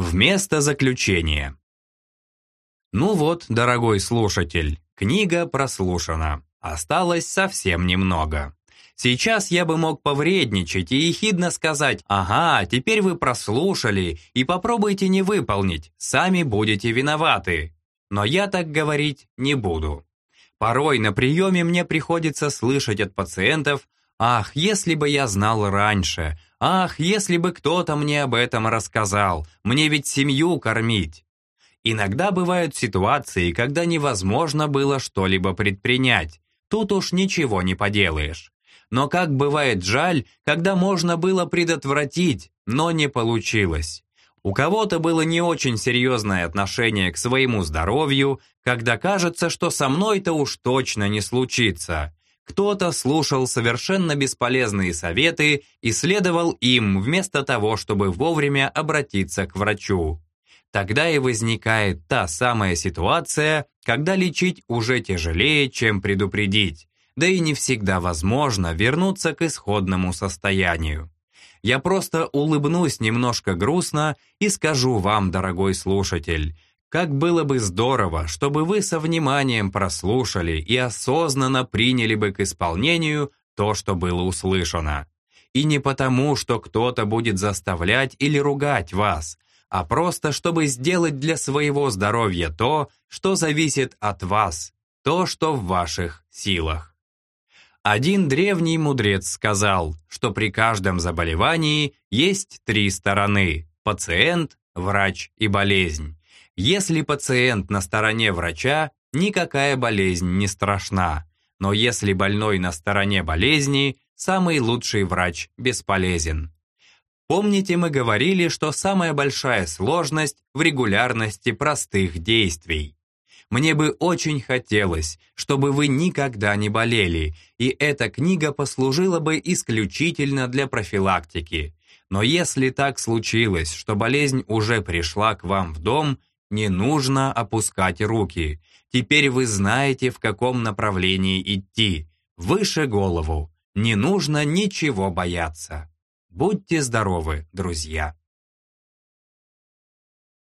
Вместо заключения. Ну вот, дорогой слушатель, книга прослушана. Осталось совсем немного. Сейчас я бы мог повредничать и ехидно сказать «Ага, теперь вы прослушали и попробуйте не выполнить, сами будете виноваты». Но я так говорить не буду. Порой на приеме мне приходится слышать от пациентов «Ах, если бы я знал раньше! Ах, если бы кто-то мне об этом рассказал! Мне ведь семью кормить!» Иногда бывают ситуации, когда невозможно было что-либо предпринять. Тут уж ничего не поделаешь. Но как бывает жаль, когда можно было предотвратить, но не получилось. У кого-то было не очень серьезное отношение к своему здоровью, когда кажется, что со мной-то уж точно не случится. Кто-то слушал совершенно бесполезные советы и следовал им вместо того, чтобы вовремя обратиться к врачу. Тогда и возникает та самая ситуация, когда лечить уже тяжелее, чем предупредить, да и не всегда возможно вернуться к исходному состоянию. Я просто улыбнусь немножко грустно и скажу вам, дорогой слушатель, как было бы здорово, чтобы вы со вниманием прослушали и осознанно приняли бы к исполнению то, что было услышано. И не потому, что кто-то будет заставлять или ругать вас – а просто чтобы сделать для своего здоровья то, что зависит от вас, то, что в ваших силах. Один древний мудрец сказал, что при каждом заболевании есть три стороны – пациент, врач и болезнь. Если пациент на стороне врача, никакая болезнь не страшна. Но если больной на стороне болезни, самый лучший врач бесполезен. Помните, мы говорили, что самая большая сложность в регулярности простых действий. Мне бы очень хотелось, чтобы вы никогда не болели, и эта книга послужила бы исключительно для профилактики. Но если так случилось, что болезнь уже пришла к вам в дом, не нужно опускать руки. Теперь вы знаете, в каком направлении идти. Выше голову. Не нужно ничего бояться. Будьте здоровы, друзья!